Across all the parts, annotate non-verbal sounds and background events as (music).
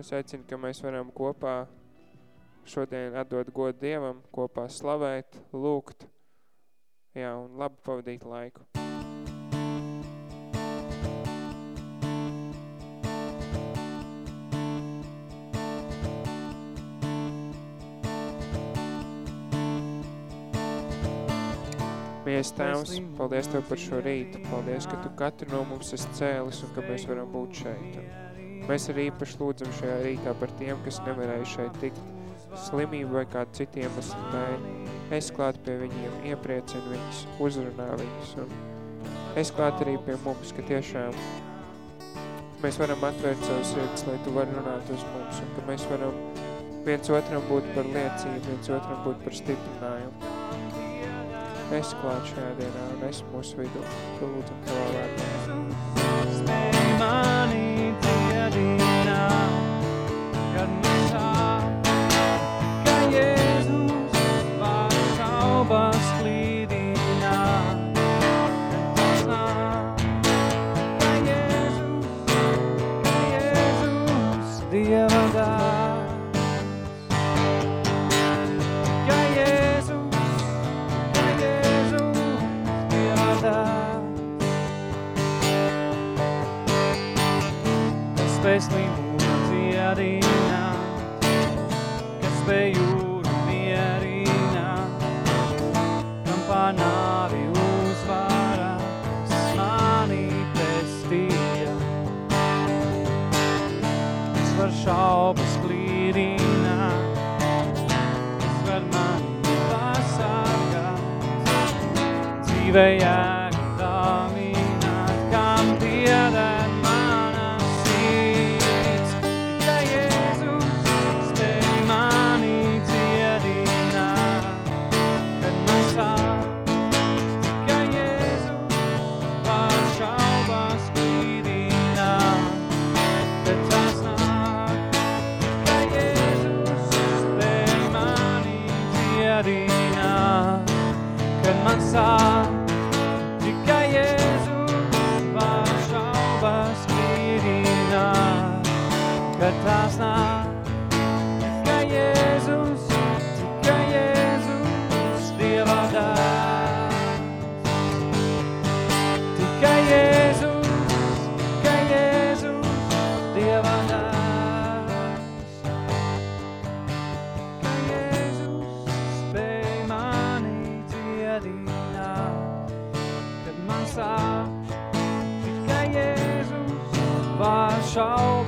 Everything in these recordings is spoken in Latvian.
Es aicinu, ka mēs varam kopā šodien atdot godu Dievam, kopā slavēt, lūgt, jā, un labi pavadīt laiku. Mies Tēvs, paldies Tev par šo rītu. Paldies, ka Tu katru no mums esi cēlis un ka mēs varam būt šeit. Mēs arī īpaši lūdzam šajā rītā par tiem, kas nevarēja šeit tikt slimību vai kādu citu iemeslu dēļ. Es klāt pie viņiem, iepriecinu viņus, uzrunā viņus. Un es klāt arī pie mums, ka tiešām mēs varam atvērt savus sirds, lai Tu vari runāt uz mums un ka mēs varam viens otram būt par liecību, viens otram būt par stiprinājumu. Es klāt šajā dienā un es mūsu vidū. Tu lūdzam tavā vārdā. Spēj mani Jēzus kad tās nāk. Tikai Jēzus, tikai Jēzus, Dieva dāvs. Tikai Jēzus, tikai Jēzus, Dieva dāvs. Tikai Jēzus spēj mani dziedināt, kad man sāp. Tikai Jēzus var šaubas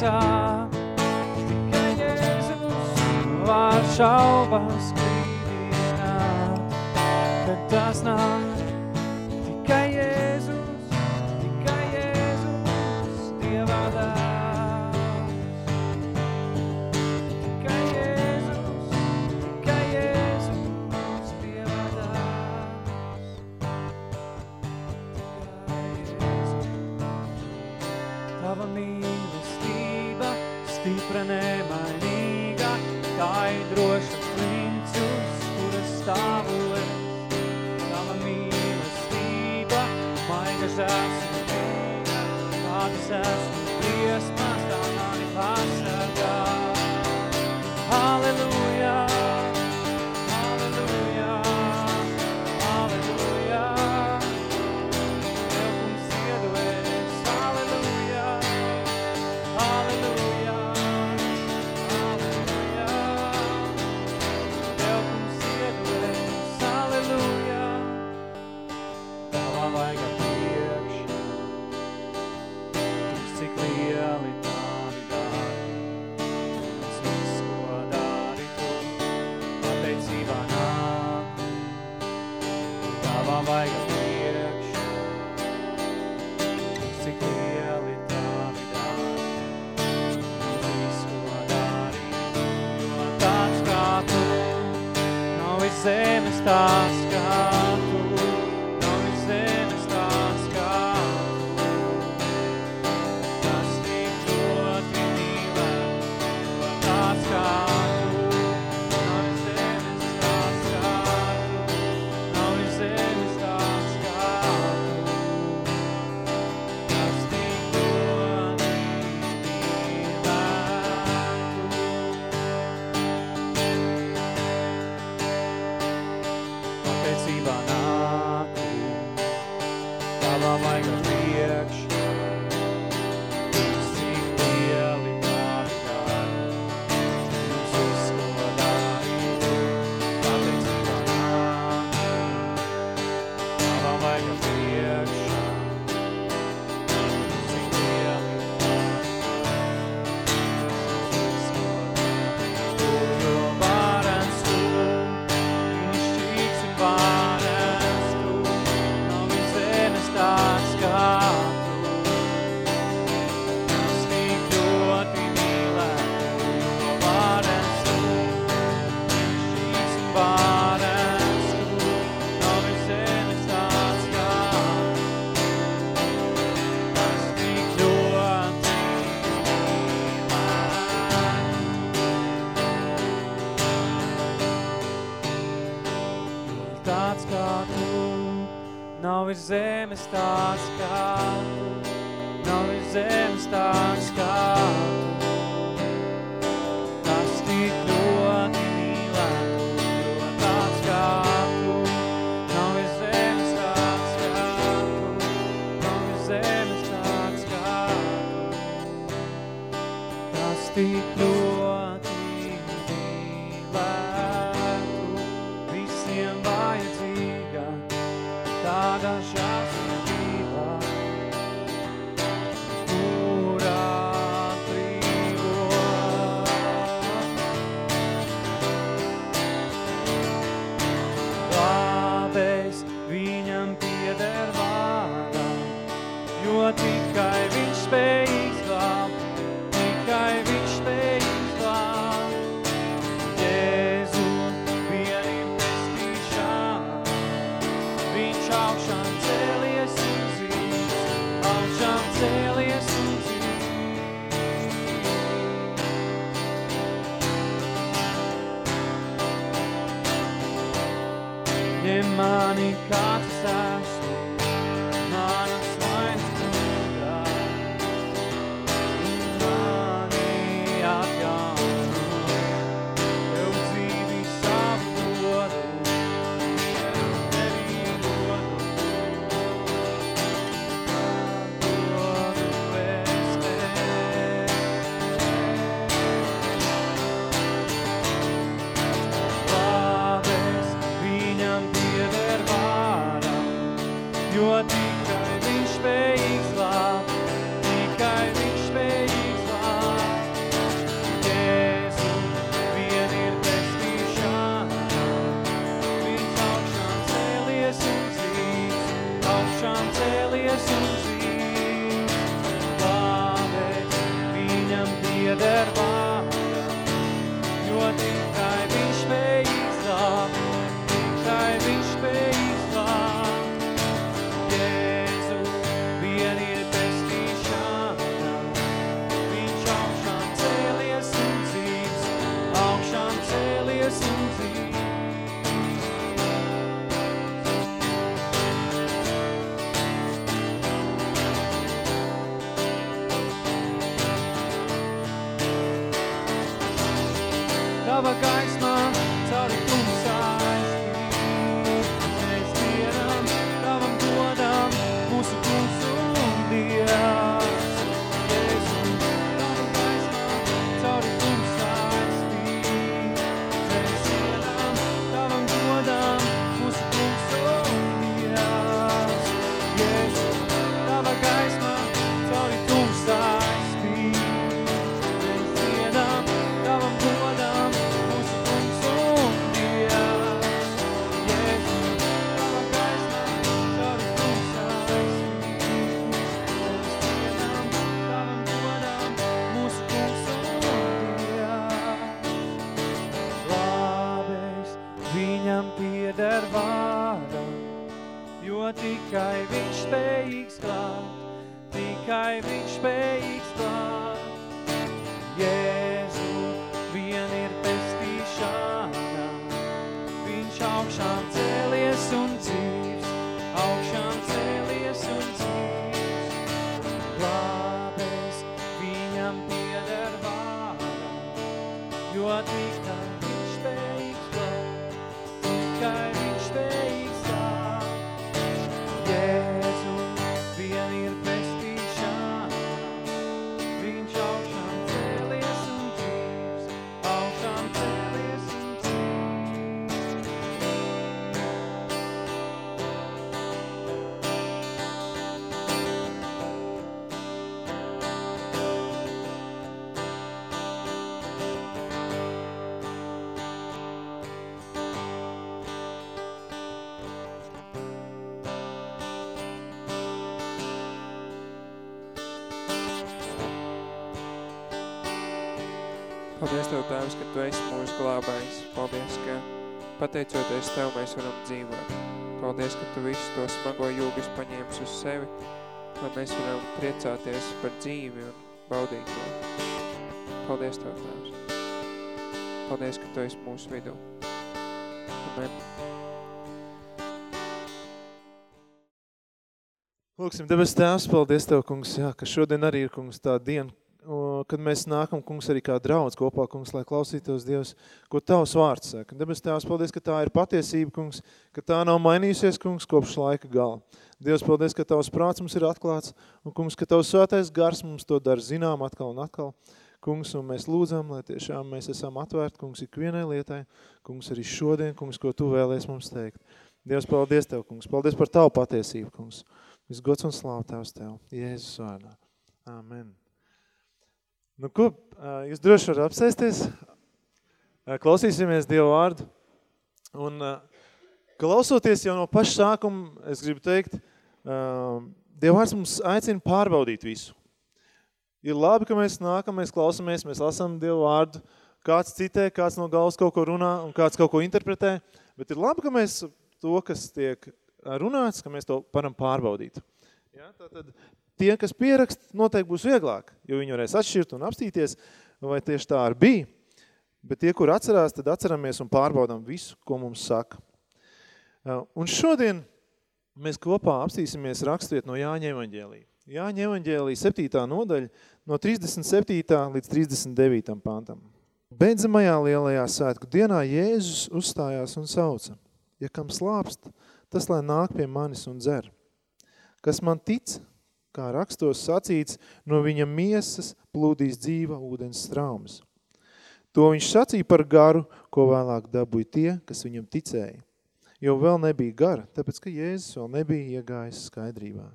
kad man sāp. Tikai Jēzus var šaubas klīdināt, kad tas nāk. Stipra nemainīga, tā ir droša klints, uz kuras stāvu es. Tava mīlestība, maiga žēls kādas esmu zemes Nav ir zemes tāds kā tu, nav ir zemes tāds kā tu. mani, kāds es esmu. tikai viņš spējīgs to Pateicoties Tev, mēs varam dzīvot. Paldies, ka Tu visu to smago jūgas paņēmis uz sevi, lai mēs varam priecāties par dzīvi un baudīt to. Paldies Tev, Tēvs. Paldies, ka Tu esi mūsu vidū. Amen. Lūksim, debes tēvs, paldies Tev, kungs, jā, ka šodien arī ir, kungs, tā diena, kad mēs nākam, kungs, arī kā draudz kopā, kungs, lai klausītos Dievs, ko Tavs vārds saka. Debes tēvs, paldies, ka tā ir patiesība, kungs, ka tā nav mainījusies, kungs, kopš laika gala. Dievs, paldies, ka Tavs prāts mums ir atklāts, un, kungs, ka Tavs svētais gars mums to dara zinām atkal un atkal. Kungs, un mēs lūdzam, lai tiešām mēs esam atvērti, kungs, ikvienai lietai, kungs, arī šodien, kungs, ko Tu vēlies mums teikt. Dievs, paldies Tev, kungs, paldies par Tavu patiesību, kungs. Viss gods un slāv Tavs Tev, Jēzus vārdā. Amen. Nu ko, jūs droši varat apsēsties, klausīsimies Dievu vārdu. Un klausoties jau no paša sākuma, es gribu teikt, Dievu vārds mums aicina pārbaudīt visu. Ir labi, ka mēs nākam, mēs klausamies, mēs lasām Dievu vārdu, kāds citē, kāds no galvas kaut ko runā un kāds kaut ko interpretē, bet ir labi, ka mēs to, kas tiek runāts, ka mēs to varam pārbaudīt. Ja, tātad tie, kas pierakst, noteikti būs vieglāk, jo viņi varēs atšķirt un apstīties, vai tieši tā arī bija. Bet tie, kur atcerās, tad atceramies un pārbaudām visu, ko mums saka. Un šodien mēs kopā apstīsimies rakstviet no Jāņa evaņģēlī. Jāņa evaņģēlī 7. nodaļa no 37. līdz 39. pantam. Beidzamajā lielajā svētku dienā Jēzus uzstājās un sauca. Ja kam slāpst, tas lai nāk pie manis un dzer. Kas man tic, kā rakstos sacīts, no viņa miesas plūdīs dzīva ūdens straumes. To viņš sacīja par garu, ko vēlāk dabūja tie, kas viņam ticēja. Jo vēl nebija gara, tāpēc, ka Jēzus vēl nebija iegājis skaidrībā.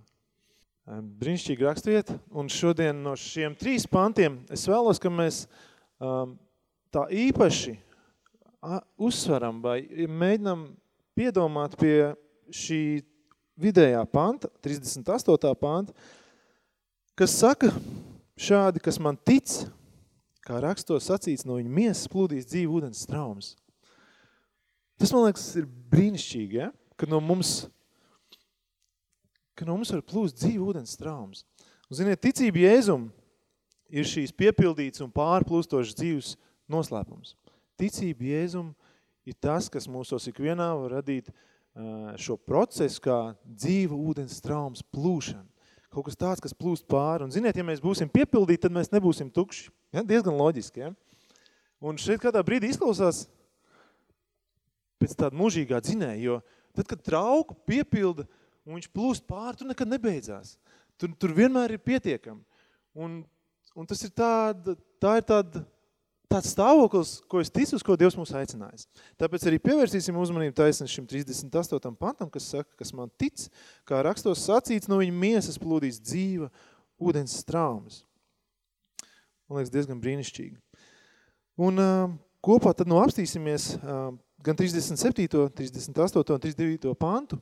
Brīnišķīgi rakstviet, un šodien no šiem trīs pantiem es vēlos, ka mēs um, tā īpaši uzsveram vai mēģinam piedomāt pie šī vidējā panta, 38. panta, kas saka šādi, kas man tic, kā rakstos sacīts, no viņa miesas plūdīs dzīvi ūdens straumes. Tas, man liekas, ir brīnišķīgi, ja? ka no mums, ka no mums var plūst dzīvi ūdens straumes. Un, ziniet, ticība Jēzum ir šīs piepildīts un pārplūstošs dzīves noslēpums. Ticība Jēzum ir tas, kas mūsos ikvienā var radīt uh, šo procesu kā dzīva ūdens traumas plūšana. Kaut kas tāds, kas plūst pāri. Un ziniet, ja mēs būsim piepildīti, tad mēs nebūsim tukši. Ja? Diezgan loģiski. Ja? Un šeit kādā brīdī izklausās pēc tāda mūžīgā dzinēja, jo tad, kad trauku piepilda un viņš plūst pāri, tur nekad nebeidzās. Tur, tur vienmēr ir pietiekami. Un, un tas ir tāda, tā ir tāda tāds stāvoklis, ko es ticu, uz ko Dievs mūs aicinājis. Tāpēc arī pievērsīsim uzmanību taisni šim 38. pantam, kas saka, kas man tic, kā rakstos sacīts, no viņa miesas plūdīs dzīva ūdens straumes. Man liekas diezgan brīnišķīgi. Un uh, kopā tad nu apstīsimies uh, gan 37., 38. un 39. pantu,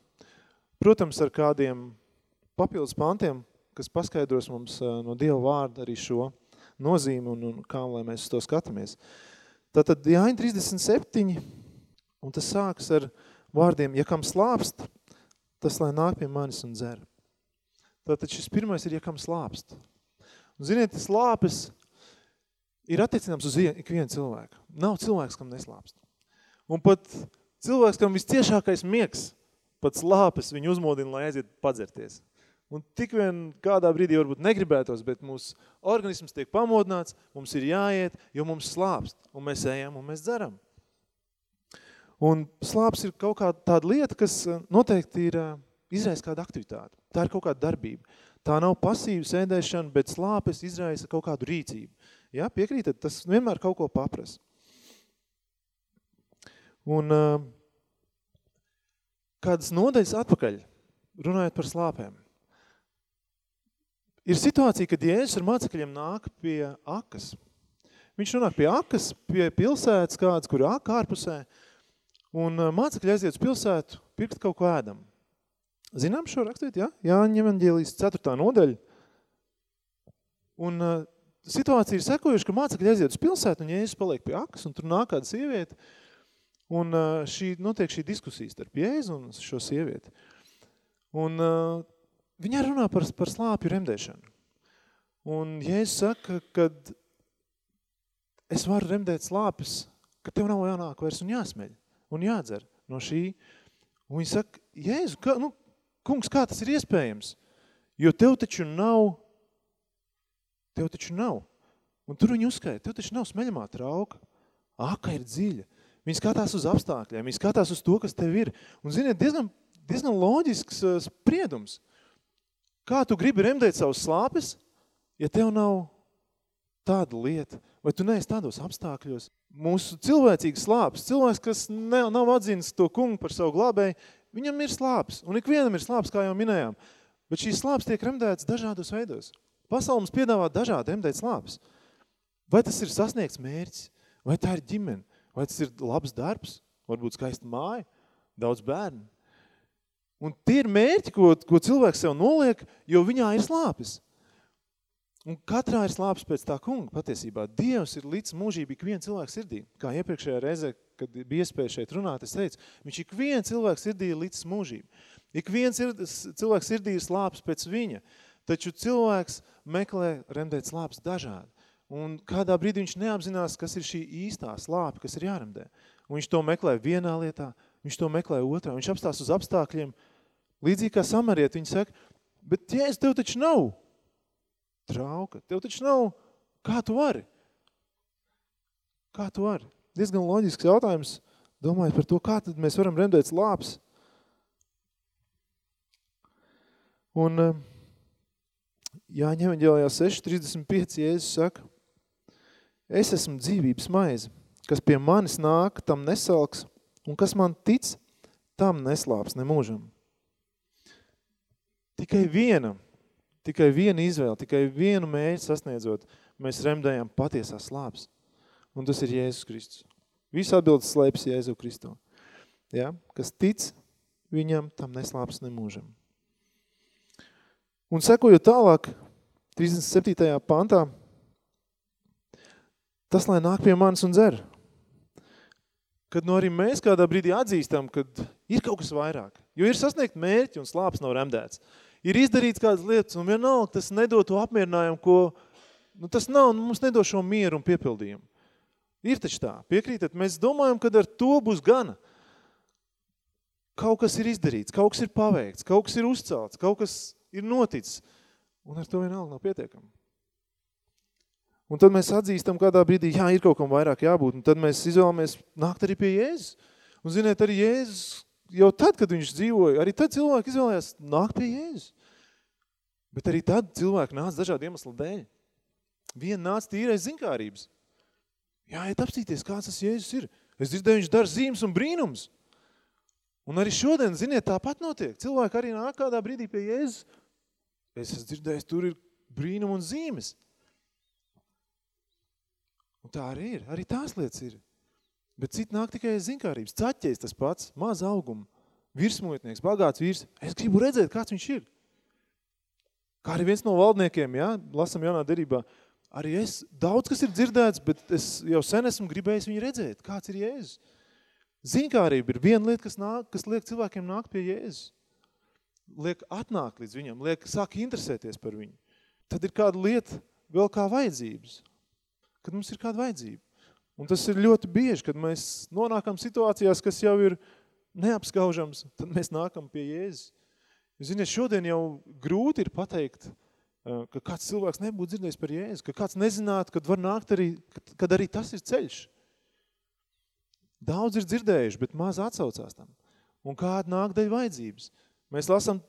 protams, ar kādiem papildus pantiem, kas paskaidros mums uh, no Dieva vārda arī šo nozīmi un, un kā lai mēs to skatāmies. Tātad Jāņa 37, un tas sāks ar vārdiem, ja kam slāpst, tas lai nāk pie manis un dzer. Tātad šis pirmais ir, ja kam slāpst. Un ziniet, slāpes ir attiecināms uz ikvienu cilvēku. Nav cilvēks, kam neslāpst. Un pat cilvēks, kam visciešākais miegs, pat slāpes viņu uzmodina, lai aiziet padzerties. Un tik vien kādā brīdī varbūt negribētos, bet mūsu organisms tiek pamodināts, mums ir jāiet, jo mums slāpst. Un mēs ejam un mēs dzeram. Un slāps ir kaut kāda tāda lieta, kas eh, noteikti ir eh, izraisa kāda aktivitāte. Tā ir kaut kāda darbība. Tā nav pasīva sēdēšana, bet slāpes izraisa kaut kādu rīcību. Ja, piekrītat? Tas vienmēr kaut ko papras. Un eh, kādas nodaļas atpakaļ, runājot par slāpēm. Ir situācija, kad Jēzus ar mācekļiem nāk pie akas. Viņš nonāk pie akas, pie pilsētas kādas, kur aka ārpusē, un mācekļi aiziet uz pilsētu pirkt kaut ko ēdam. Zinām šo rakstīt, ja? Jāņa evaņģēlijas 4. nodaļa. Un uh, situācija ir sekojuši, ka mācekļi aiziet uz pilsētu, un Jēzus paliek pie akas, un tur nāk kāda sieviete, un uh, šī, notiek šī diskusija starp Jēzu un šo sievieti. Un uh, Viņa runā par, par slāpju remdēšanu. Un Jēzus saka, ka es varu remdēt slāpes, ka tev nav jānāk vairs un jāsmeļ un jādzer no šī. Un viņa saka, Jēzu, kā, nu, kungs, kā tas ir iespējams? Jo tev taču nav, tev taču nav. Un tur viņi uzskaita, tev taču nav smeļamā trauka. Aka ir dziļa. Viņi skatās uz apstākļiem, viņi skatās uz to, kas tev ir. Un, ziniet, diezgan, diezgan loģisks uh, spriedums. Kā tu gribi remdēt savus slāpes, ja tev nav tāda lieta, vai tu neesi tādos apstākļos? Mūsu cilvēcīgs slāpes, cilvēks, kas ne, nav atzīnis to kungu par savu glābēju, viņam ir slāpes. Un ikvienam ir slāpes, kā jau minējām. Bet šīs slāpes tiek remdētas dažādos veidos. Pasaule mums piedāvā dažādi remdēt slāpes. Vai tas ir sasniegts mērķis, vai tā ir ģimene, vai tas ir labs darbs, varbūt skaista māja, daudz bērnu. Un tie ir mērķi, ko, ko cilvēks sev noliek, jo viņā ir slāpes. Un katrā ir slāpes pēc tā kunga patiesībā. Dievs ir līdz mūžība ik viena cilvēka sirdī. Kā iepriekšējā reizē, kad bija iespēja šeit runāt, es teicu, viņš ik viena cilvēka sirdī ir līdz mūžība. Ik viens ir, cilvēks sirdī ir slāpes pēc viņa, taču cilvēks meklē remdēt slāpes dažādi. Un kādā brīdī viņš neapzinās, kas ir šī īstā slāpe, kas ir jāremdē. Un viņš to meklē vienā lietā, viņš to meklē otrā. Viņš apstās uz apstākļiem, līdzīgi kā samariet, viņi saka, bet jēs, tev taču nav trauka. Tev taču nav, kā tu vari? Kā tu vari? Diezgan loģisks jautājums, domājot par to, kā tad mēs varam remdēt slāpes. Un eh, Jāņa evaņģēlijā 6.35 Jēzus saka, es esmu dzīvības maize, kas pie manis nāk, tam nesalks, un kas man tic, tam neslāps nemūžam. Tikai viena Tikai viena izvēle, tikai vienu mērķi sasniedzot, mēs remdējam patiesās slāpes. Un tas ir Jēzus Kristus. Visu atbildes slēpjas Jēzu Kristu. Ja? Kas tic viņam, tam neslāps nemūžam. Un sekojot tālāk, 37. pantā, tas, lai nāk pie manis un dzer. Kad no arī mēs kādā brīdī atzīstam, kad ir kaut kas vairāk. Jo ir sasniegt mērķi un slāps nav remdēts ir izdarīts kādas lietas, un vienalga tas nedod to apmierinājumu, ko, nu tas nav, nu, mums nedod šo mieru un piepildījumu. Ir taču tā, piekrītat, mēs domājam, ka ar to būs gana. Kaut kas ir izdarīts, kaut kas ir paveikts, kaut kas ir uzcelts, kaut kas ir noticis, un ar to vienalga nav pietiekami. Un tad mēs atzīstam kādā brīdī, jā, ir kaut kam vairāk jābūt, un tad mēs izvēlamies nākt arī pie Jēzus. Un ziniet, arī Jēzus jau tad, kad viņš dzīvoja, arī tad cilvēki izvēlējās nākt pie Jēzus. Bet arī tad cilvēki nāca dažādu iemeslu dēļ. Viena nāca tīrais zinkārības. Jāiet apstīties, kāds tas Jēzus ir. Es dzirdēju, viņš dara zīmes un brīnums. Un arī šodien, ziniet, tāpat notiek. Cilvēki arī nāk kādā brīdī pie Jēzus. Es esmu dzirdējis, tur ir brīnum un zīmes. Un tā arī ir. Arī tās lietas ir. Bet citi nāk tikai zinkārības. Caķies tas pats, maz auguma, virsmuitnieks, bagāts vīrs. Es gribu redzēt, kāds viņš ir. Kā arī viens no valdniekiem, ja, lasam jaunā derībā, arī es, daudz kas ir dzirdēts, bet es jau sen esmu gribējis viņu redzēt, kāds ir Jēzus. Zinkārība ir viena lieta, kas, nāk, kas liek cilvēkiem nākt pie Jēzus. Liek atnākt līdz viņam, liek sāk interesēties par viņu. Tad ir kāda lieta vēl kā vajadzības. Kad mums ir kāda vajadzība. Un tas ir ļoti bieži, kad mēs nonākam situācijās, kas jau ir neapskaužams, tad mēs nākam pie Jēzus. Ziniet, šodien jau grūti ir pateikt, eh, ka kāds cilvēks nebūtu dzirdējis par Jēzu, ka kāds nezinātu, kad var nākt arī, kad arī tas ir ceļš. Daudz ir dzirdējuši, bet maz atsaucās tam. Un kāda nāk daļa vajadzības. Mēs lasām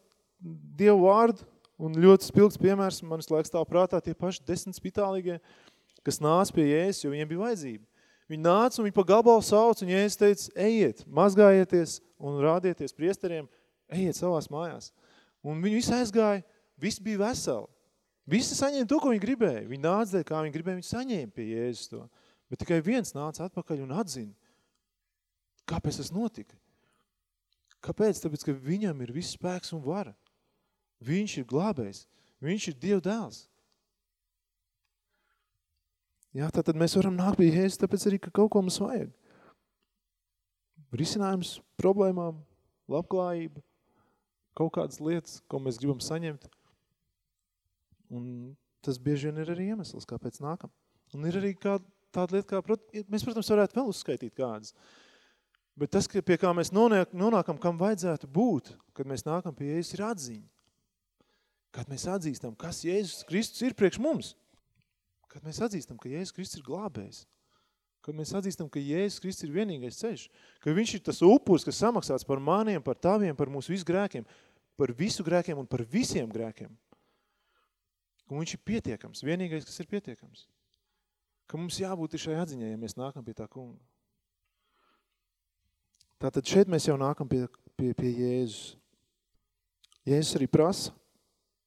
Dievu vārdu, un ļoti spilgts piemērs, manis laiks tā prātā, tie paši desmit spitālīgie, kas nāca pie Jēzus, jo viņiem bija vajadzība. Viņi nāca un viņi pa gabalu sauc, un Jēzus teica, ejiet, mazgājieties un rādieties priesteriem, ejiet savās mājās. Un viņi visi aizgāja, visi bija veseli. Visi saņēma to, ko viņi gribēja. Viņi nāca kā viņi gribēja, viņi saņēma pie Jēzus to. Bet tikai viens nāca atpakaļ un atzina, kāpēc tas notika. Kāpēc? Tāpēc, ka viņam ir viss spēks un vara. Viņš ir glābējs. Viņš ir Dieva dēls. Jā, tātad mēs varam nākt pie Jēzus, tāpēc arī, ka kaut ko mums vajag. Risinājums problēmām, labklājība, kaut kādas lietas, ko mēs gribam saņemt. Un tas bieži vien ir arī iemesls, kāpēc nākam. Un ir arī kā, tāda lieta, kā, mēs, protams, varētu vēl uzskaitīt kādas. Bet tas, pie kā mēs nonāk, nonākam, kam vajadzētu būt, kad mēs nākam pie Jēzus, ir atziņa. Kad mēs atzīstam, kas Jēzus Kristus ir priekš mums. Kad mēs atzīstam, ka Jēzus Kristus ir glābējs. Kad mēs atzīstam, ka Jēzus Kristus ir vienīgais ceļš. Ka viņš ir tas upurs, kas samaksāts par maniem, par taviem, par mūsu visu grēkiem. Par visu grēkiem un par visiem grēkiem. Ka viņš ir pietiekams, vienīgais, kas ir pietiekams. Ka mums jābūt šai atziņai, ja mēs nākam pie tā kunga. Tātad šeit mēs jau nākam pie, pie, pie Jēzus. Jēzus arī prasa.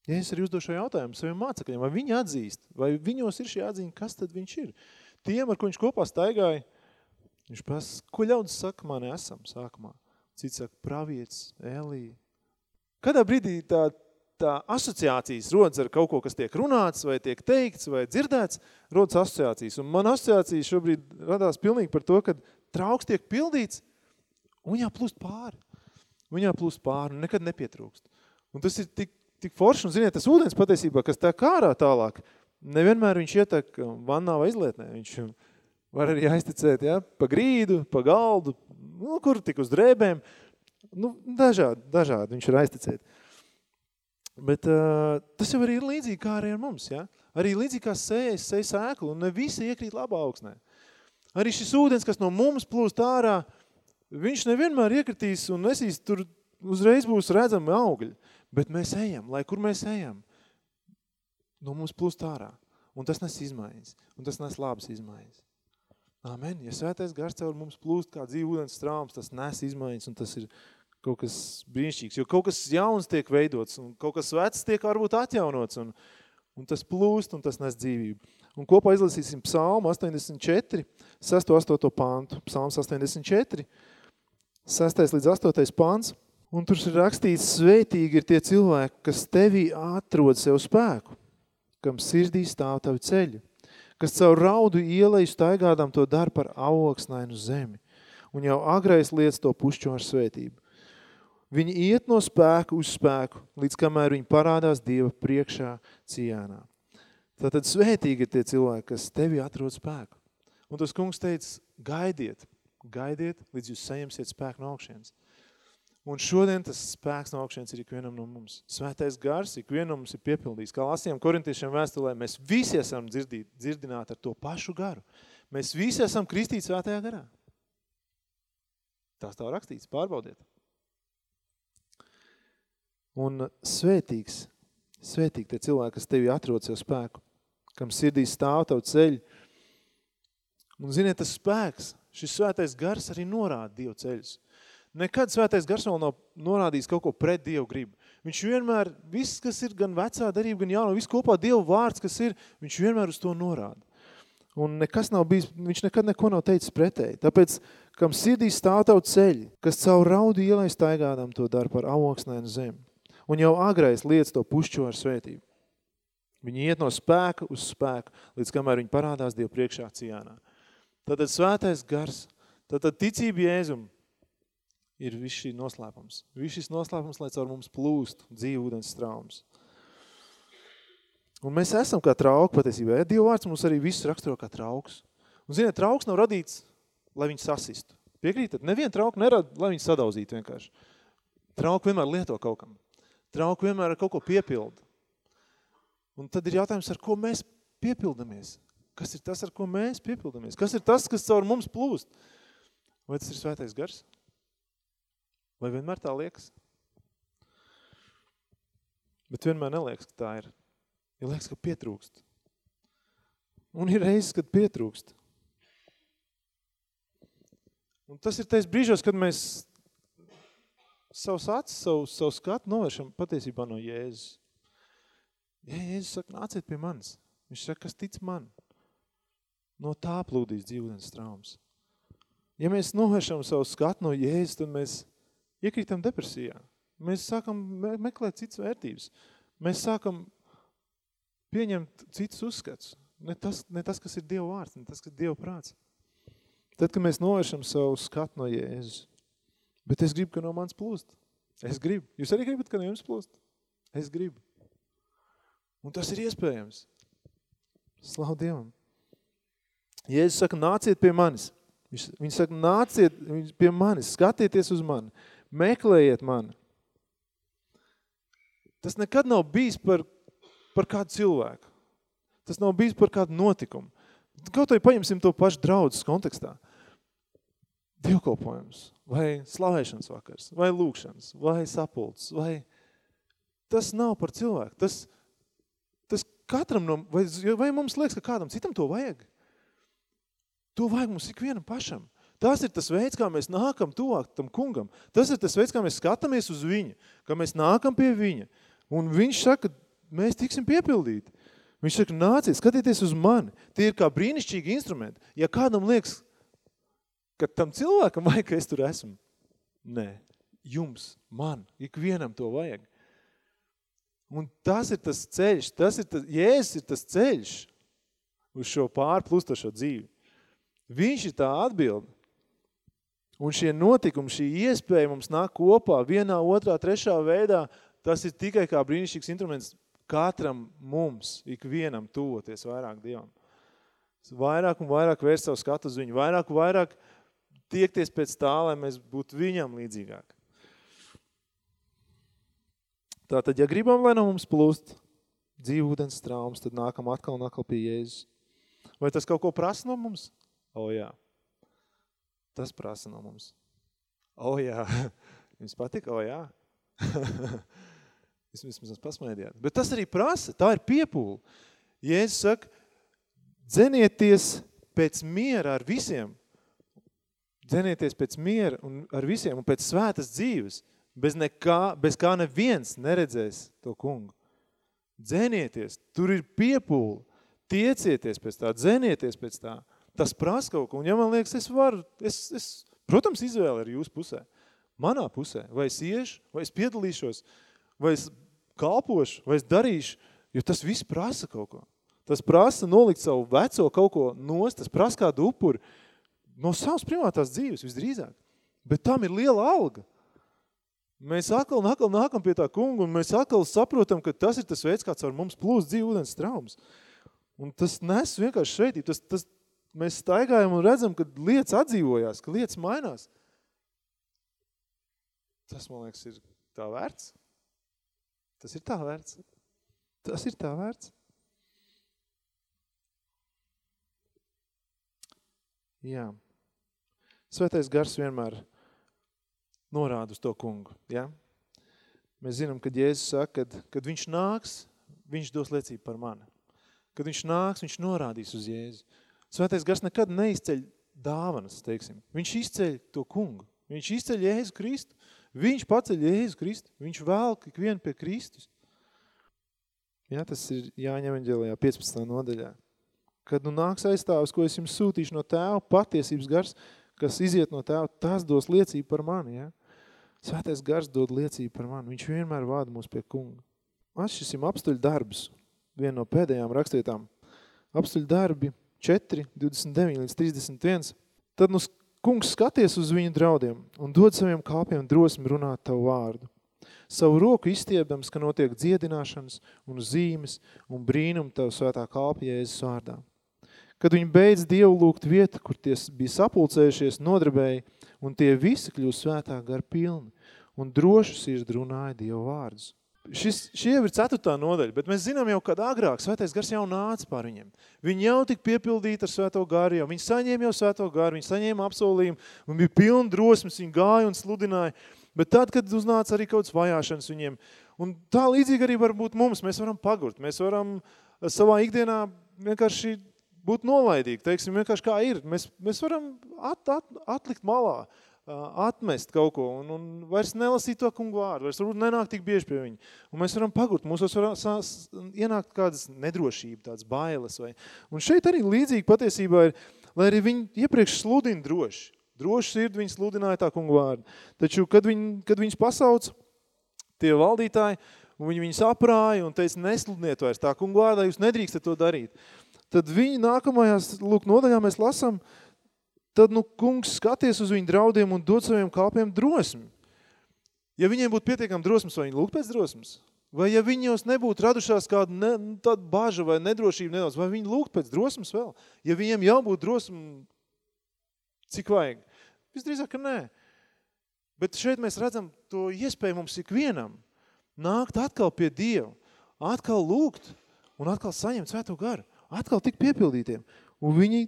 Jēzus arī uzdo šo jautājumu saviem mācekļiem, vai viņi atzīst, vai viņos ir šī atziņa, kas tad viņš ir. Tiem, ar ko viņš kopā staigāja, viņš prasa, ko ļaudis saka, mani esam sākumā. Cits saka, pravietis, Elija. Kādā brīdī tā, tā asociācijas rodas ar kaut ko, kas tiek runāts, vai tiek teikts, vai dzirdēts, rodas asociācijas. Un man asociācijas šobrīd radās pilnīgi par to, ka trauks tiek pildīts, un viņā plūst pāri. Viņā plūst pāri un nekad nepietrūkst. Un tas ir tik, tik forši, un ziniet, tas ūdens patiesībā, kas tā kārā tālāk, nevienmēr viņš ietek vannā vai izlietnē. Viņš var arī aizticēt, ja, pa grīdu, pa galdu, nu, kur tik uz drēbēm. Nu, dažādi, dažādi viņš ir aizticēt. Bet uh, tas jau arī ir līdzīgi kā arī ar mums, ja? Arī līdzīgi kā sējas, sējas ēklu, un ne visi iekrīt labā augsnē. Arī šis ūdens, kas no mums plūst ārā, viņš nevienmēr iekritīs un nesīs tur uzreiz būs redzami augļi, bet mēs ejam, lai kur mēs ejam, no mums plūst ārā. Un tas nes izmaiņas, un tas nes labas izmaiņas. Amen. Ja svētais gars caur mums plūst kā dzīve ūdens strāums, tas nes izmaiņas, un tas ir kaut kas brīnišķīgs. Jo kaut kas jauns tiek veidots, un kaut kas vecs tiek varbūt atjaunots, un, un tas plūst, un tas nes dzīvību. Un kopā izlasīsim psalmu 84, 6. 8. pantu. Psalms 84, 6. līdz 8. pāns, un tur ir rakstīts, svētīgi ir tie cilvēki, kas tevī atrod sev spēku, kam sirdī stāv tavi ceļi, kas caur raudu ieleju staigādām to dar par augsnainu zemi, un jau agrais lietas to pušķo ar svētību. Viņi iet no spēka uz spēku, līdz kamēr viņi parādās Dieva priekšā cijānā. Tātad svētīgi ir tie cilvēki, kas tevi atrod spēku. Un tas kungs teica, gaidiet, Gaidiet, līdz jūs saņemsiet spēku no augšienes. Un šodien tas spēks no augšienes ir ikvienam no mums. Svētais gars ikvienam mums ir piepildījis. Kā lasījām korintiešiem vēstulē, mēs visi esam dzirdīt, dzirdināti ar to pašu garu. Mēs visi esam kristīti svētajā garā. Tās tā rakstīts, pārbaudiet. Un svētīgs, svētīgi tie cilvēki, kas tevi atrod sev spēku, kam sirdī stāv tavu ceļu. Un ziniet, tas spēks, Šis svētais gars arī norāda Dievu ceļus. Nekad svētais gars vēl nav norādījis kaut ko pret Dievu gribu. Viņš vienmēr, viss, kas ir gan vecā darība, gan jauno, viss kopā Dievu vārds, kas ir, viņš vienmēr uz to norāda. Un nekas nav bijis, viņš nekad neko nav teicis pretēji. Tāpēc, kam sirdī stāv tavu ceļi, kas caur raudu ielai staigādām to dara par augsnēnu zemi. Un jau agrais lietas to pušķo ar svētību. Viņi iet no spēka uz spēku, līdz kamēr viņi parādās Dievu priekšā cijānā. Tātad svētais gars, tātad ticība Jēzum ir viss šī noslēpums. Viss šis noslēpums, lai caur mums plūst dzīve ūdens straums. Un mēs esam kā trauki patiesībā. Ja? Dieva vārds mums arī viss raksturo kā trauks. Un ziniet, trauks nav radīts, lai viņu sasistu. Piekrītat? Nevienu trauku nerada, lai viņu sadauzītu vienkārši. Trauku vienmēr lieto kaut kam. Trauku vienmēr kaut ko piepildu. Un tad ir jautājums, ar ko mēs piepildamies. Kas ir tas, ar ko mēs piepildamies? Kas ir tas, kas caur mums plūst? Vai tas ir svētais gars? Vai vienmēr tā liekas? Bet vienmēr neliekas, ka tā ir. Ir liekas, ka pietrūkst. Un ir reizes, kad pietrūkst. Un tas ir tais brīžos, kad mēs savus acis, savu, savu skatu novēršam patiesībā no Jēzus. Ja Jēzus saka, nāciet pie manis. Viņš saka, kas tic man? No tā plūdīs dzīvdienas traumas. Ja mēs novēršam savu skatu no Jēzus, tad mēs iekrītam depresijā. Mēs sākam meklēt citas vērtības. Mēs sākam pieņemt citus uzskats. Ne tas, ne tas, kas ir Dieva vārds, ne tas, kas ir Dieva prāts. Tad, kad mēs novēršam savu skatu no Jēzus. Bet es gribu, ka no mans plūst. Es gribu. Jūs arī gribat, ka no jums plūst? Es gribu. Un tas ir iespējams. Slavu Dievam. Jēzus saka, nāciet pie manis. Viņš, viņš saka, nāciet pie manis, skatieties uz mani, meklējiet mani. tas nekad nav bijis par, par kādu cilvēku. Tas nav bijis par kādu notikumu. Kaut vai paņemsim to pašu draudzes kontekstā. Dievkalpojums, vai slavēšanas vakars, vai lūkšanas, vai sapulcs, vai... Tas nav par cilvēku. Tas, tas katram no... Vai, vai mums liekas, ka kādam citam to vajag? To vajag mums ikvienam pašam. Tas ir tas veids, kā mēs nākam tuvāk tam kungam. Tas ir tas veids, kā mēs skatāmies uz viņu, kā mēs nākam pie viņa. Un viņš saka, mēs tiksim piepildīti. Viņš saka, nāciet, skatieties uz mani. Tie ir kā brīnišķīgi instrumenti. Ja kādam liekas, ka tam cilvēkam (laughs) vajag, ka es tur esmu. Nē, jums, man, ikvienam to vajag. Un tas ir tas ceļš, tas ir tas, Jēzus ir tas ceļš uz šo pārplustošo dzīvi. Viņš ir tā atbilde. Un šie notikumi, šī iespēja mums nāk kopā vienā, otrā, trešā veidā, tas ir tikai kā brīnišķīgs instruments katram mums, ikvienam tuvoties vairāk Dievam. Vairāk un vairāk vērst savu skatu uz viņu, vairāk un vairāk tiekties pēc tā, lai mēs būtu viņam līdzīgāk. Tātad, ja gribam, lai no mums plūst dzīvūdens traumas, tad nākam atkal un atkal pie Jēzus. Vai tas kaut ko prasa no mums? O, jā. Tas prasa no mums. O, jā. (laughs) Jums patika? O, jā. (laughs) Jūs vismaz pasmaidījāt. Bet tas arī prasa. Tā ir piepūle. Jēzus saka, dzenieties pēc miera ar visiem, Dzenieties pēc miera un ar visiem un pēc svētas dzīves. Bez, nekā, bez kā neviens neredzēs to kungu. Dzenieties, tur ir piepūle. Tiecieties pēc tā, dzenieties pēc tā. Tas prasa kaut ko. Un ja man liekas, es varu, es, es, protams, izvēle ir jūsu pusē. Manā pusē. Vai es iešu, vai es piedalīšos, vai es kalpošu, vai es darīšu, jo tas viss prasa kaut ko. Tas prasa nolikt savu veco kaut ko nost, tas prasa kādu upuri no savas privātās dzīves visdrīzāk. Bet tam ir liela alga. Mēs atkal un atkal nākam pie tā kunga, un mēs atkal saprotam, ka tas ir tas veids, kāds ar mums plūst dzīve ūdens traumas. Un tas nes vienkārši šeit, tas, tas, mēs staigājam un redzam, ka lietas atdzīvojās, ka lietas mainās. Tas, man liekas, ir tā vērts. Tas ir tā vērts. Tas ir tā vērts. Jā. Svētais gars vienmēr norāda uz to kungu. Ja? Mēs zinām, kad Jēzus saka, kad, kad viņš nāks, viņš dos liecību par mani. Kad viņš nāks, viņš norādīs uz Jēzu. Svētais gars nekad neizceļ dāvanas, teiksim. Viņš izceļ to kungu. Viņš izceļ Jēzu Kristu. Viņš paceļ Jēzu Kristu. Viņš velk ikvienu pie Kristus. Jā, tas ir Jāņa evaņģēlijā 15. nodaļā. Kad nu nāks aizstāvis, ko es jums sūtīšu no tēva, patiesības gars, kas iziet no tēva, tas dos liecību par mani. Ja? Svētais gars dod liecību par mani. Viņš vienmēr vāda mūs pie kunga. Atšķisim apstuļu darbus. Viena no pēdējām rakstietām. Apstuļu darbi 4, 29 līdz 31. Tad nu kungs skaties uz viņu draudiem un dod saviem kāpiem drosmi runāt tavu vārdu. Savu roku izstiebdams, ka notiek dziedināšanas un zīmes un brīnum tavu svētā kalpa Jēzus vārdā. Kad viņi beidz Dievu lūgt vietu, kur tie bija sapulcējušies, nodarbēja, un tie visi kļūst svētā gar pilni, un droši sirds runāja Dievu vārdus. Šis, šī jau ir ceturtā nodaļa, bet mēs zinām jau, kad agrāk svētais gars jau nāca pār viņiem. Viņi jau tik piepildīti ar svēto garu, jau viņi saņēma jau svēto garu, viņi saņēma apsolījumu, un bija pilni drosmes, viņi gāja un sludināja. Bet tad, kad uznāca arī kaut vajāšanas viņiem, un tā līdzīgi arī var būt mums, mēs varam pagurt, mēs varam savā ikdienā vienkārši būt nolaidīgi, teiksim, vienkārši kā ir. Mēs, mēs varam at, at, atlikt malā, atmest kaut ko un, un vairs nelasīt to kungu vārdu, vairs varbūt nenāk tik bieži pie viņa. Un mēs varam pagurt, mūsos var ienākt kādas nedrošība, tādas bailes. Vai. Un šeit arī līdzīgi patiesībā ir, lai arī viņi iepriekš sludina droši. Droši sirdi viņi sludināja tā kungu vārdu. Taču, kad, viņ, kad viņus pasauc, tie valdītāji, un viņi viņus aprāja un teica, nesludiniet vairs tā kungu vārdā, jūs nedrīkstat to darīt tad viņi nākamajās lūk, nodaļā mēs lasam, tad nu, kungs skaties uz viņu draudiem un dod saviem kalpiem drosmi. Ja viņiem būtu pietiekami drosmes, vai viņi lūk pēc drosmes? Vai ja viņos nebūtu radušās kāda ne, nu, tāda baža vai nedrošība nedaudz, vai viņi lūgt pēc drosmes vēl? Ja viņiem jau būtu drosme, cik vajag? Visdrīzāk, ka nē. Bet šeit mēs redzam to iespēju mums ikvienam. nākt atkal pie Dieva, atkal lūgt un atkal saņemt svēto garu, atkal tik piepildītiem. Un viņi,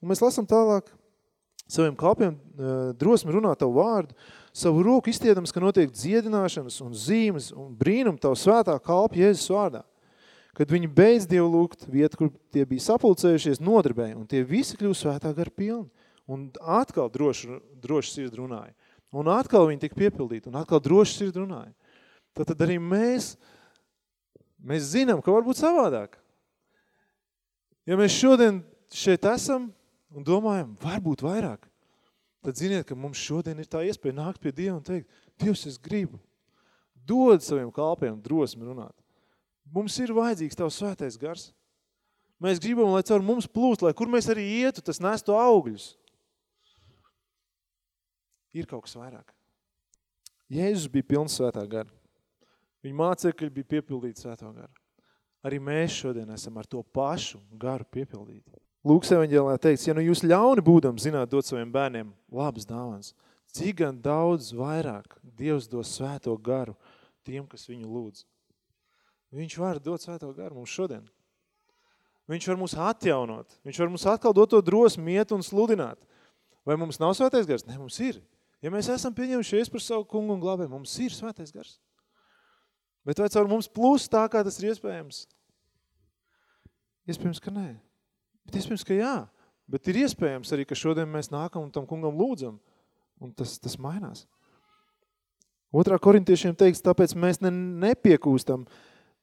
un mēs lasam tālāk, saviem kalpiem drosmi runāt tavu vārdu, savu roku iztiedams, ka notiek dziedināšanas un zīmes un brīnum tavu svētā kalpa Jēzus vārdā. Kad viņi beidz Dievu lūgt, vieta, kur tie bija sapulcējušies, nodarbēja, un tie visi kļūst svētā gar pilni. Un atkal droši, droši sird runāja. Un atkal viņi tika piepildīti, un atkal droši sird runāja. Tad, tad arī mēs, mēs zinām, ka var būt savādāk. Ja mēs šodien šeit esam un domājam, varbūt vairāk, tad ziniet, ka mums šodien ir tā iespēja nākt pie Dieva un teikt, Dievs, es gribu. Dod saviem kalpiem drosmi runāt. Mums ir vajadzīgs tavs svētais gars. Mēs gribam, lai caur mums plūst, lai kur mēs arī ietu, tas nestu augļus. Ir kaut kas vairāk. Jēzus bija pilns svētā gara. Viņa mācekļi bija piepildīti svētā gara. Arī mēs šodien esam ar to pašu garu piepildīti. Lūks evaņģēlē teikts, ja nu jūs ļauni būdam zināt dot saviem bērniem labas dāvans, cik gan daudz vairāk Dievs dos svēto garu tiem, kas viņu lūdz. Viņš var dot svēto garu mums šodien. Viņš var mūs atjaunot. Viņš var mums atkal dot to drosmi iet un sludināt. Vai mums nav svētais gars? Ne, mums ir. Ja mēs esam pieņemšies par savu kungu un glābē, mums ir svētais gars. Bet vai caur mums plus tā, kā tas ir iespējams? Iespējams, ka nē. Bet iespējams, ka jā. Bet ir iespējams arī, ka šodien mēs nākam un tam kungam lūdzam. Un tas, tas mainās. Otrā korintiešiem teiks, tāpēc mēs ne, nepiekūstam,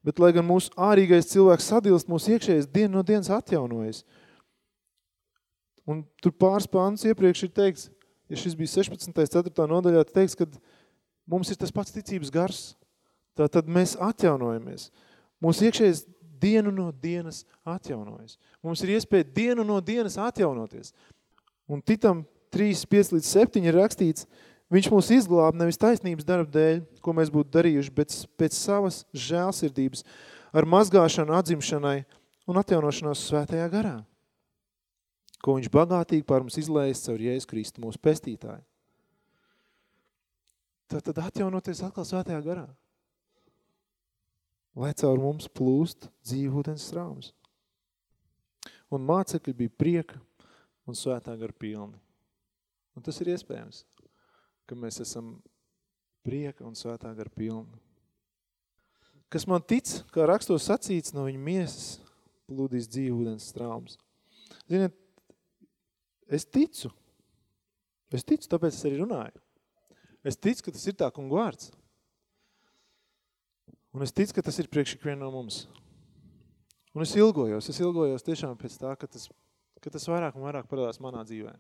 bet lai gan mūsu ārīgais cilvēks sadilst, mūsu iekšējais dienu no dienas atjaunojas. Un tur pāris pāns iepriekš ir teikts, ja šis bija 16. 4. nodaļā, teiks, ka mums ir tas pats ticības gars. Tā tad mēs atjaunojamies. Mūsu iekšējais dienu no dienas atjaunojas. Mums ir iespēja dienu no dienas atjaunoties. Un Titam 3, 5 līdz 7 ir rakstīts, viņš mūs izglāb nevis taisnības darba dēļ, ko mēs būtu darījuši, bet pēc savas žēlsirdības ar mazgāšanu atzimšanai un atjaunošanos svētajā garā, ko viņš bagātīgi par mums izlējas caur Jēzus Kristu, mūsu pestītāju. Tad, tad atjaunoties atkal svētajā garā lai caur mums plūst dzīvūdens strāums. Un mācekļi bija prieka un svētā gar pilni. Un tas ir iespējams, ka mēs esam prieka un svētā gar pilni. Kas man tic, kā rakstos sacīts no viņa miesas, plūdīs dzīvūdens strāums. Ziniet, es ticu. Es ticu, tāpēc es arī runāju. Es ticu, ka tas ir tā kungu vārds. Un es ticu, ka tas ir priekš ikvienu no mums. Un es ilgojos, es ilgojos tiešām pēc tā, ka tas, ka tas vairāk un vairāk parādās manā dzīvē.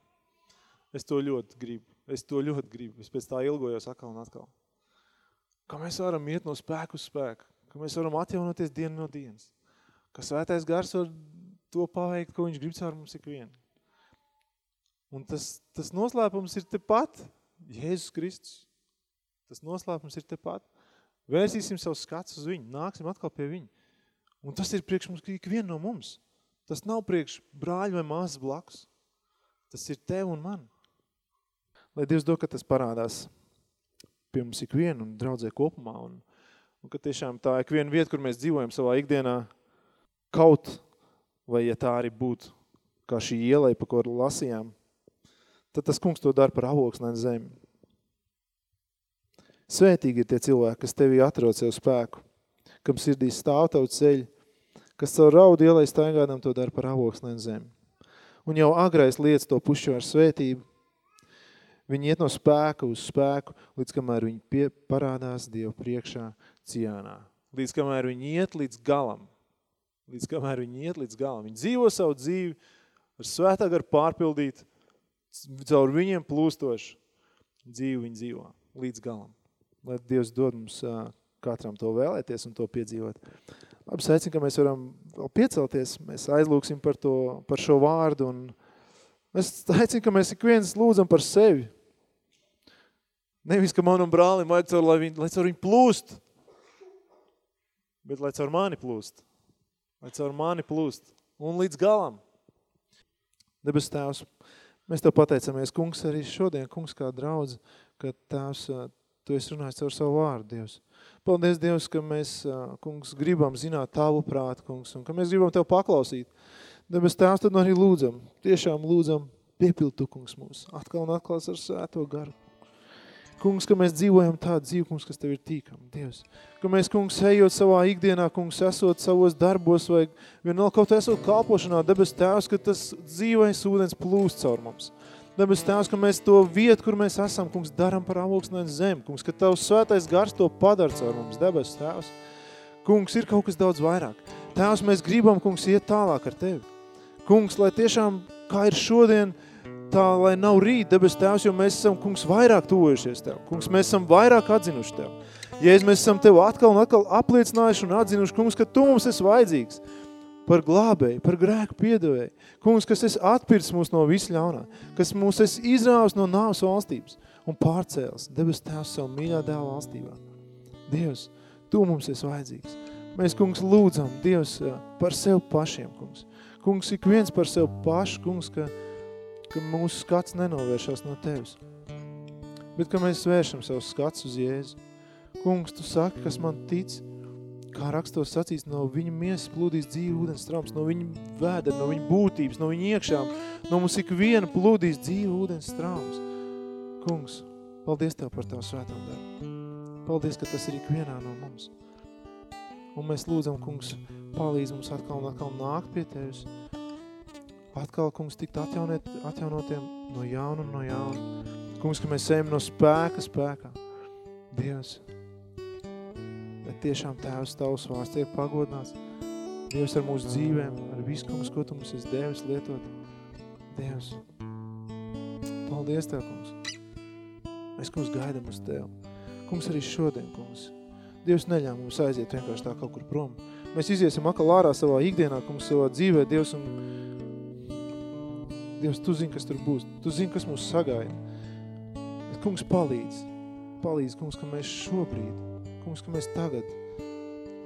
Es to ļoti gribu, es to ļoti gribu, es pēc tā ilgojos atkal un atkal. Kā mēs varam iet no spēku uz spēku, ka mēs varam atjaunoties dienu no dienas, ka svētais gars var to paveikt, ko viņš grib caur mums ikvienu. Un tas, tas noslēpums ir tepat, Jēzus Kristus. Tas noslēpums ir tepat. Vērsīsim savus skats uz viņu, nāksim atkal pie viņu. Un tas ir priekš mums ikvienu no mums. Tas nav priekš brāļu vai māsas blakus. Tas ir tev un man. Lai Dievs do, ka tas parādās pie mums ikvienu un draudzē kopumā. Un, un ka tiešām tā ikviena vieta, kur mēs dzīvojam savā ikdienā, kaut, vai ja tā arī būtu, kā šī ielai, pa ko lasījām, tad tas kungs to dara par avoksnēm zemi. Svētīgi ir tie cilvēki, kas tevī atrod sev spēku, kam sirdī stāv tavu ceļu, kas caur raudu ielai staigādam to dara par avoksnēm zemi. Un jau agrais lietas to pušķo ar svētību. Viņi iet no spēka uz spēku, līdz kamēr viņi pie, parādās Dievu priekšā ciānā. Līdz kamēr viņi iet līdz galam. Līdz kamēr viņi iet līdz galam. Viņi dzīvo savu dzīvi ar svētā garu pārpildīt, caur viņiem plūstoši dzīvi viņi dzīvo līdz galam lai Dievs dod mums katram to vēlēties un to piedzīvot. Labi, sveicin, ka mēs varam vēl piecelties, mēs aizlūksim par, to, par šo vārdu un mēs aicinu, ka mēs ik viens lūdzam par sevi. Nevis, ka manam brālim vajag caur, lai, viņ, lai caur viņu plūst, bet lai caur mani plūst. Lai caur mani plūst. Un līdz galam. Debes tēvs, mēs tev pateicamies, kungs, arī šodien, kungs, kā draudz, ka tēvs Tu esi runājis caur savu vārdu, Dievs. Paldies, Dievs, ka mēs, kungs, gribam zināt tavu prātu, kungs, un ka mēs gribam tev paklausīt. Debes tēvs, tad arī lūdzam, tiešām lūdzam, piepildu, kungs, mūs. Atkal un atkal ar svēto garu. Kungs, ka mēs dzīvojam tādu dzīvi, kungs, kas tev ir tīkam, Dievs. Ka mēs, kungs, ejot savā ikdienā, kungs, esot savos darbos vai vienalga kaut esot kalpošanā, debes tēvs, ka tas dzīvais ūdens plūst caur mums. Debes tēvs, ka mēs to vietu, kur mēs esam, kungs, daram par avoksnēn zem, kungs, ka tavs svētais gars to padara caur mums, debes tēvs. Kungs, ir kaut kas daudz vairāk. Tēvs, mēs gribam, kungs, iet tālāk ar tevi. Kungs, lai tiešām, kā ir šodien, tā, lai nav rīt, debes tēvs, jo mēs esam, kungs, vairāk tuvojušies tev. Kungs, mēs esam vairāk atzinuši tev. Jēzus, mēs esam tev atkal un atkal apliecinājuši un atzinuši, kungs, ka tu mums esi vajadzīgs par glābēju, par grēku piedevēju. Kungs, kas esi atpirts mūs no visu ļaunā, kas mūs esi izrāvis no nāvas valstības un pārcēlis, debes tēvs savu mīļā dēla valstībā. Dievs, Tu mums esi vajadzīgs. Mēs, kungs, lūdzam, Dievs, par sev pašiem, kungs. Kungs, ik viens par sev pašu, kungs, ka, ka mūsu skats nenovēršās no Tevis. Bet, ka mēs vēršam savu skats uz Jēzu. Kungs, Tu saki, kas man tic, kā rakstos sacīs, no viņa miesas plūdīs dzīve ūdens trams, no viņa vēdera, no viņa būtības, no viņa iekšām, no mums ik viena plūdīs dzīve ūdens trams. Kungs, paldies Tev par Tavu svētām darbu. Paldies, ka tas ir ik vienā no mums. Un mēs lūdzam, kungs, palīdz mums atkal un atkal nākt pie Tevis. Atkal, kungs, tikt atjauniet, atjaunotiem no jauna un no jauna. Kungs, ka mēs ejam no spēka spēkā. Dievs, Bet tiešām Tēvs Tavs vārds tiek pagodināts. Dievs ar mūsu dzīvēm, ar visu, ko Tu mums esi devis lietot. Dievs, paldies Tev, kungs. Mēs, kungs, gaidam uz Tev. Kungs, arī šodien, kungs. Dievs neļāv mums aiziet vienkārši tā kaut kur prom. Mēs iziesim akal ārā savā ikdienā, kungs, savā dzīvē, Dievs, un Dievs, Tu zini, kas tur būs. Tu zini, kas mūs sagaida. Bet, kungs, palīdz. Palīdz, kungs, ka mēs šobrīd kungs, ka mēs tagad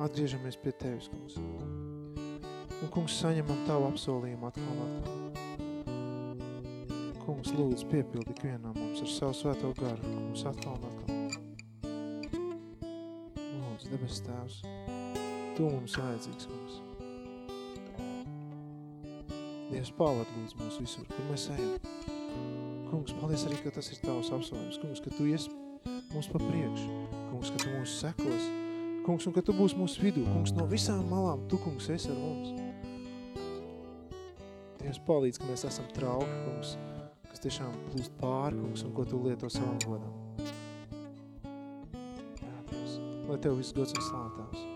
atgriežamies pie Tevis, kungs. Un, kungs, saņemam Tavu apsolījumu atkal atkal. Kungs, lūdzu, piepildi ikvienam mums ar savu svēto garu, kungs, atkal un atkal. Lūdzu, debes Tēvs, Tu mums vajadzīgs, kungs. Dievs, pavad lūdzu mūs visur, kur mēs ejam. Kungs, paldies arī, ka tas ir Tavs apsolījums. Kungs, ka Tu ies mums pa priekšu. Kungs, ka Tu mūs sekos. Kungs, un ka Tu būsi mūsu vidū. Kungs, no visām malām Tu, kungs, esi ar mums. Dievs palīdz, ka mēs esam trauki, kungs, kas tiešām plūst pāri, kungs, un ko Tu lieto savam godam. Jā, Dievs, lai Tev viss gods un slātāvs.